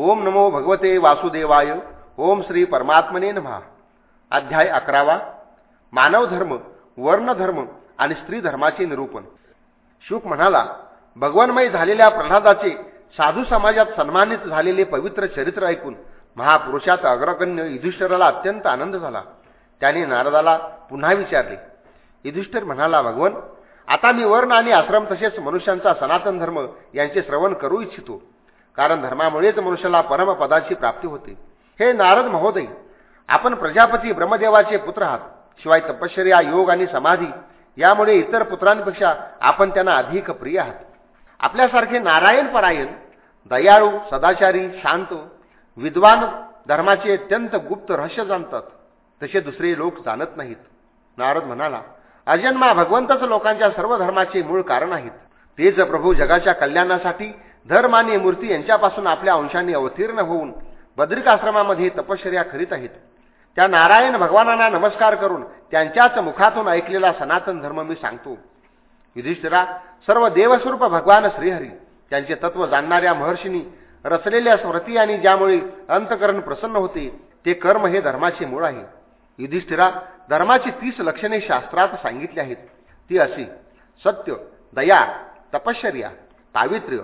ओम नमो भगवते वासुदेवाय ओम श्री परमात्मने नमः. अध्याय अकरावा. मानवधर्म वर्णधर्म वर्ण धर्म आणि स्त्री धर्माचे निरूपण. शुक म्हणाला भगवानमय झालेल्या प्रल्हादाचे साधू समाजात सन्मानित झालेले पवित्र चरित्र ऐकून महापुरुषात अग्रगण्य युधिष्ठराला अत्यंत आनंद झाला. त्याने नारदाला पुन्हा विचारले. युधिष्ठिर म्हणाला भगवन आता मी वर्ण आणि आश्रम तसेच मनुष्यांचा सनातन धर्म यांचे श्रवण करू इच्छितो. कारण धर्मामुळेच मनुष्याला परमपदाची प्राप्ती होते. हे नारद महोदय आपण प्रजापती ब्रह्मदेवाचे पुत्र आहात. शिवाय तपश्चर्या योग आणि समाधी यामुळे इतर पुत्रांपेक्षा आपण त्यांना अधिक प्रिय आहात. आपल्यासारखे नारायण परायण दयाळू सदाचारी शांत विद्वान धर्माचे अत्यंत गुप्त रहस्य जाणतात. तसे दुसरे लोक जाणत नाहीत. नारद म्हणाला अजन्मा भगवंतच लोकांच्या सर्व धर्माचे मूळ कारण आहेत. तेच प्रभू जगाच्या कल्याणासाठी धर्म आणि मूर्ती यांच्यापासून आपल्या अंशाने अवतीर्ण होऊन बद्रिकाश्रमामध्ये तपश्चर्या करीत आहेत. त्या नारायण भगवानांना नमस्कार करून त्यांच्याच मुखातून ऐकलेला सनातन धर्म मी सांगतो. युधिष्ठिरा सर्व देवस्वरूप भगवान श्रीहरी त्यांचे तत्व जाणणाऱ्या महर्षींनी रचलेल्या स्मृती आणि ज्यामुळे अंतकरण प्रसन्न होते ते कर्म हे धर्माचे मूळ आहे. युधिष्ठिरा धर्माची तीस लक्षणे शास्त्रात सांगितली आहेत. ती अशी सत्य दया तपश्चर्या पावित्र्य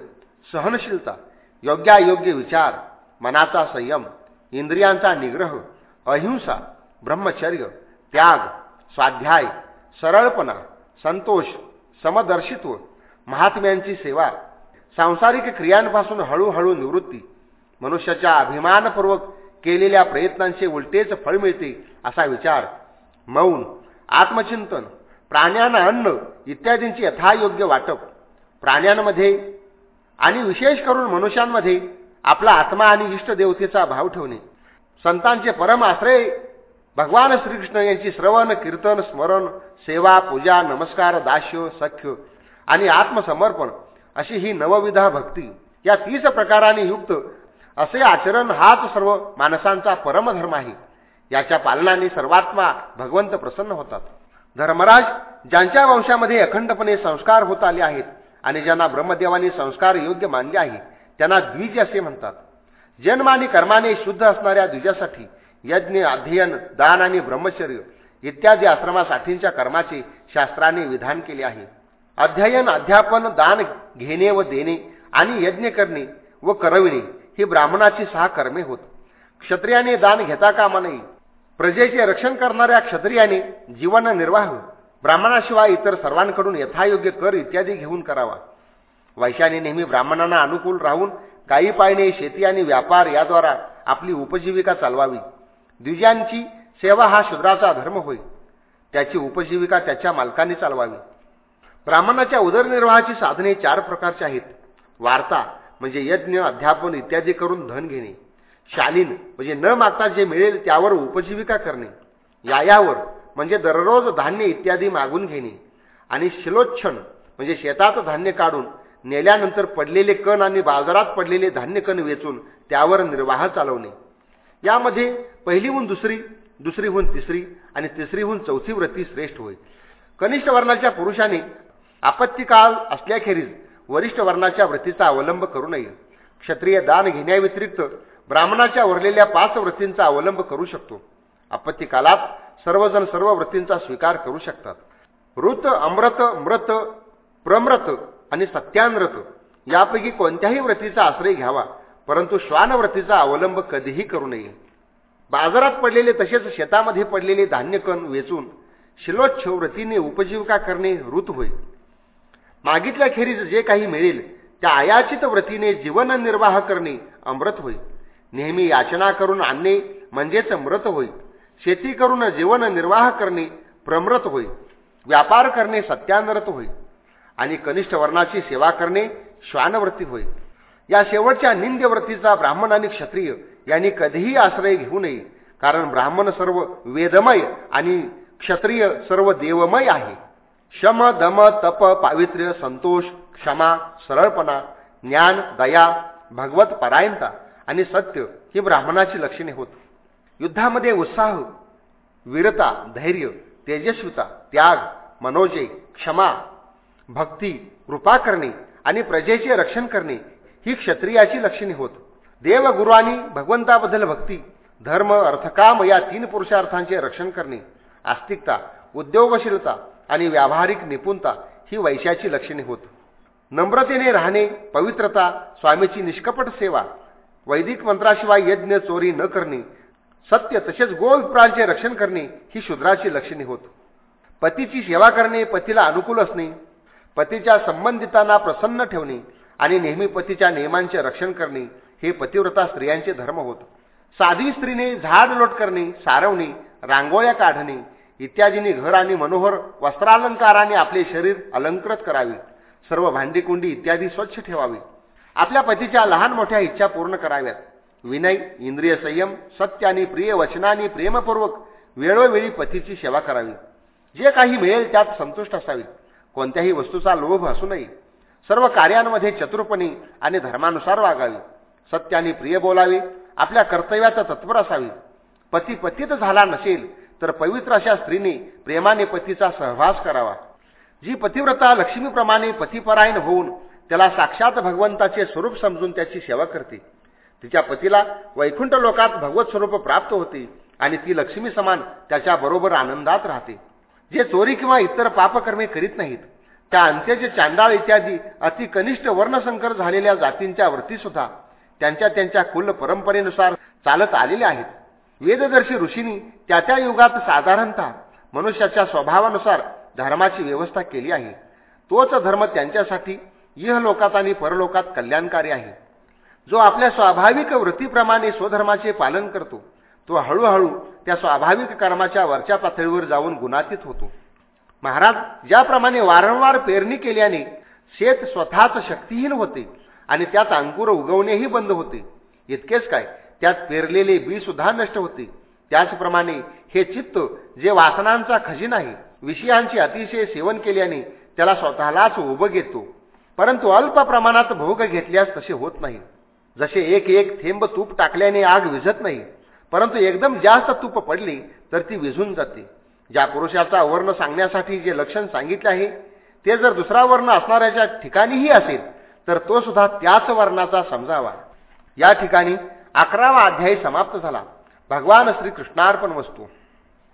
सहनशीलता योग्यायोग्य विचार मनाचा संयम इंद्रियांचा निग्रह अहिंसा ब्रह्मचर्य त्याग स्वाध्याय सरळपणा संतोष समदर्शित्व महात्म्यांची सेवा सांसारिक क्रियांपासून हळूहळू निवृत्ती मनुष्याच्या अभिमानपूर्वक केलेल्या प्रयत्नांचे उलटेच फळ मिळते असा विचार मौन आत्मचिंतन प्राण्यांना अन्न इत्यादींचे यथायोग्य वाटप प्राण्यांमध्ये आणि विशेष करून मनुष्यांमध्ये आपला आत्मा आणि इष्टदेवतेचा भाव ठेवणे. संतांचे परम आश्रय भगवान श्रीकृष्ण यांची श्रवण कीर्तन स्मरण सेवा पूजा नमस्कार दास्य सख्य आणि आत्मसमर्पण अशी ही नवविधा भक्ती या तीस प्रकाराने युक्त असे आचरण हाच सर्व माणसांचा परमधर्म आहे. याच्या पालनाने सर्वात्मा भगवंत प्रसन्न होतात. धर्मराज ज्यांच्या वंशामध्ये अखंडपणे संस्कार होत आले आहेत आणि ज्यांना ब्रह्मदेवानी संस्कार योग्य मानले आहे त्यांना द्विज असे म्हणतात. जन्म आणि कर्माने शुद्ध असणाऱ्या द्विजासाठी यज्ञ अध्ययन दान आणि ब्रह्मचर्य इत्यादी आश्रमासाठींच्या कर्माचे शास्त्राने विधान केले आहे. अध्ययन अध्यापन दान घेणे व देणे आणि यज्ञ करणे व करविणे ही ब्राह्मणाची सहा कर्मे होत. क्षत्रियाने दान घेता कामा नये. प्रजेचे रक्षण करणाऱ्या क्षत्रियाने जीवन निर्वाह ब्राह्मणाशिवाय इतर सर्वांकडून यथायोग्य कर इत्यादी घेऊन करावा. वैशाने नेहमी ब्राह्मणांना अनुकूल राहून काही पायने शेती आणि व्यापार याद्वारा आपली उपजीविका चालवावी. द्विजांची सेवा हा शूद्राचा धर्म होय. त्याची उपजीविका त्याच्या मालकाने चालवावी. ब्राह्मणाच्या उदरनिर्वाहाची साधने चार प्रकारची आहेत. वार्ता म्हणजे यज्ञ अध्यापन इत्यादी करून धन घेणे. शालीन म्हणजे न मागता जे मिळेल त्यावर उपजीविका करणे. यायावर म्हणजे दररोज धान्य इत्यादी मागून घेणे आणि शिलोच्छन म्हणजे शेतात धान्य काढून नेल्यानंतर पडलेले कण आणि बाजारात पडलेले धान्य कण वेचून त्यावर निर्वाह चालवणे. यामध्ये पहिलीहून दुसरी दुसरीहून तिसरी आणि तिसरीहून चौथी व्रती श्रेष्ठ होय. कनिष्ठ वर्णाच्या पुरुषाने आपत्तिकाल असल्याखेरीज वरिष्ठ वर्णाच्या व्रतीचा अवलंब करू नये. क्षत्रिय दान घेण्याव्यतिरिक्त ब्राह्मणाच्या उरलेल्या पाच व्रतींचा अवलंब करू शकतो. आपत्तिकालात सर्वजण सर्व वृत्तींचा स्वीकार करू शकतात. ऋत अमृत मृत प्रमृत आणि सत्यानृत यापैकी कोणत्याही व्रतीचा आश्रय घ्यावा परंतु श्वानव्रतीचा अवलंब कधीही करू नये. बाजारात पडलेले तसेच शेतामध्ये पडलेले धान्यकण वेचून शिलोच्छ व्रतीने उपजीविका करणे ऋत होय. मागितल्याखेरीज जे काही मिळेल त्या आयाचित व्रतीने जीवन निर्वाह करणे अमृत होय. नेहमी याचना करून आणणे म्हणजेच मृत होय. शेती करून जीवन निर्वाह करणे प्रमृत होय व्यापार करणे सत्यानरत होय आणि कनिष्ठ वर्णाची सेवा करणे श्वानवृत्ती होय या शेवटच्या निंद्यवृत्तीचा ब्राह्मण आणि क्षत्रिय यांनी कधीही आश्रय घेऊ नये कारण ब्राह्मण सर्व वेदमय आणि क्षत्रिय सर्व देवमय आहे. शम दम तप पावित्र्य संतोष क्षमा सरळपणा ज्ञान दया भगवत परायणता आणि सत्य ही ब्राह्मणाची लक्षणे होत. युद्धामध्ये उत्साह वीरता धैर्य तेजस्विता त्याग मनोजय क्षमा भक्ती कृपा करणे आणि प्रजेचे रक्षण करणे ही क्षत्रियाची लक्षणे होत. देवगुरु आणि भगवंताबद्दल भक्ती धर्म अर्थकाम या तीन पुरुषार्थांचे रक्षण करणे आस्तिकता उद्योगशीलता आणि व्यावहारिक निपुणता ही वैशाची लक्षणे होत. नम्रतेने राहणे पवित्रता स्वामीची निष्कपट सेवा वैदिक मंत्राशिवाय यज्ञ चोरी न करणे सत्य तसेच गोविप्रांचे रक्षण करणे ही शूद्राची लक्षणे होत. पतीची सेवा करणे पतीला अनुकूल असणे पतीच्या संबंधितांना प्रसन्न ठेवणे आणि नेहमी पतीच्या नियमांचे रक्षण करणे हे पतिव्रता स्त्रियांचे धर्म होत. साधी स्त्रीने झाड लोट करणे सारवणे रांगोळ्या काढणे इत्यादींनी घर आणि मनोहर वस्त्रालंकाराने आपले शरीर अलंकृत करावे सर्व भांडीकुंडी इत्यादी स्वच्छ ठेवावी. आपल्या पतीच्या लहान मोठ्या इच्छा पूर्ण कराव्यात. विनय इंद्रिय संयम सत्य आणि प्रिय वचनाने प्रेमपूर्वक वेळोवेळी पतीची सेवा करावी. जे काही मिळेल त्यात संतुष्ट असावी. कोणत्याही वस्तूचा लोभ असू नये. सर्व कार्यांमध्ये चतुरपणी आणि धर्मानुसार वागावे. सत्य आणि प्रिय बोलावे. आपल्या कर्तव्याचं तत्पर असावी. पती पतीत झाला नसेल तर पवित्र अशा स्त्रीने प्रेमाने पतीचा सहवास करावा. जी पतिव्रता लक्ष्मीप्रमाणे पतिपरायण होऊन त्याला साक्षात भगवंताचे स्वरूप समजून त्याची सेवा करते. तिच्या पतीला वैकुंठ लोकात भगवत स्वरूप प्राप्त होते आणि ती लक्ष्मी समान त्याच्याबरोबर आनंदात राहते. जे चोरी किंवा इतर पापकर्मे करीत नाहीत त्या अंत्यचे चांडाळ इत्यादी अतिकनिष्ठ वर्णसंकर झालेल्या जातींच्या वरती सुद्धा त्यांच्या त्यांच्या कुल परंपरेनुसार चालत आलेल्या आहेत. वेददर्शी ऋषींनी त्या त्या युगात साधारणतः मनुष्याच्या स्वभावानुसार धर्माची व्यवस्था केली आहे. तोच धर्म त्यांच्यासाठी इहलोकात आणि परलोकात कल्याणकारी आहे. जो आपल्या स्वाभाविक वृत्तीप्रमाणे स्वधर्माचे पालन करतो तो हळूहळू त्या स्वाभाविक कर्माच्या वरच्या पातळीवर जाऊन गुणातीत होतो. महाराज ज्याप्रमाणे वारंवार पेरणी केल्याने शेत स्वतःच शक्तीहीन होते आणि त्यात अंकुर उगवणेही बंद होते. इतकेच काय त्यात पेरलेले बी सुद्धा नष्ट होते. त्याचप्रमाणे हे चित्त जे वासनांचा खजिन आहे विषयांचे अतिशय सेवन केल्याने त्याला स्वतःलाच उभं घेतो परंतु अल्प प्रमाणात भोग घेतल्यास तसे होत नाही. जसे एक एक थेंब तूप टाकल्याने आग विझत नाही परंतु एकदम जास्त तूप पडली तर ती विझून जाते. ज्या पुरुषाचा वर्ण सांगण्यासाठी जे लक्षण सांगितले आहे ते जर दुसरा वर्ण असणाऱ्याच्या ठिकाणीही असेल तर तो सुद्धा त्याच वर्णाचा समजावा. या ठिकाणी अकरावा अध्यायी समाप्त झाला. भगवान श्रीकृष्णार्पण वस्तू.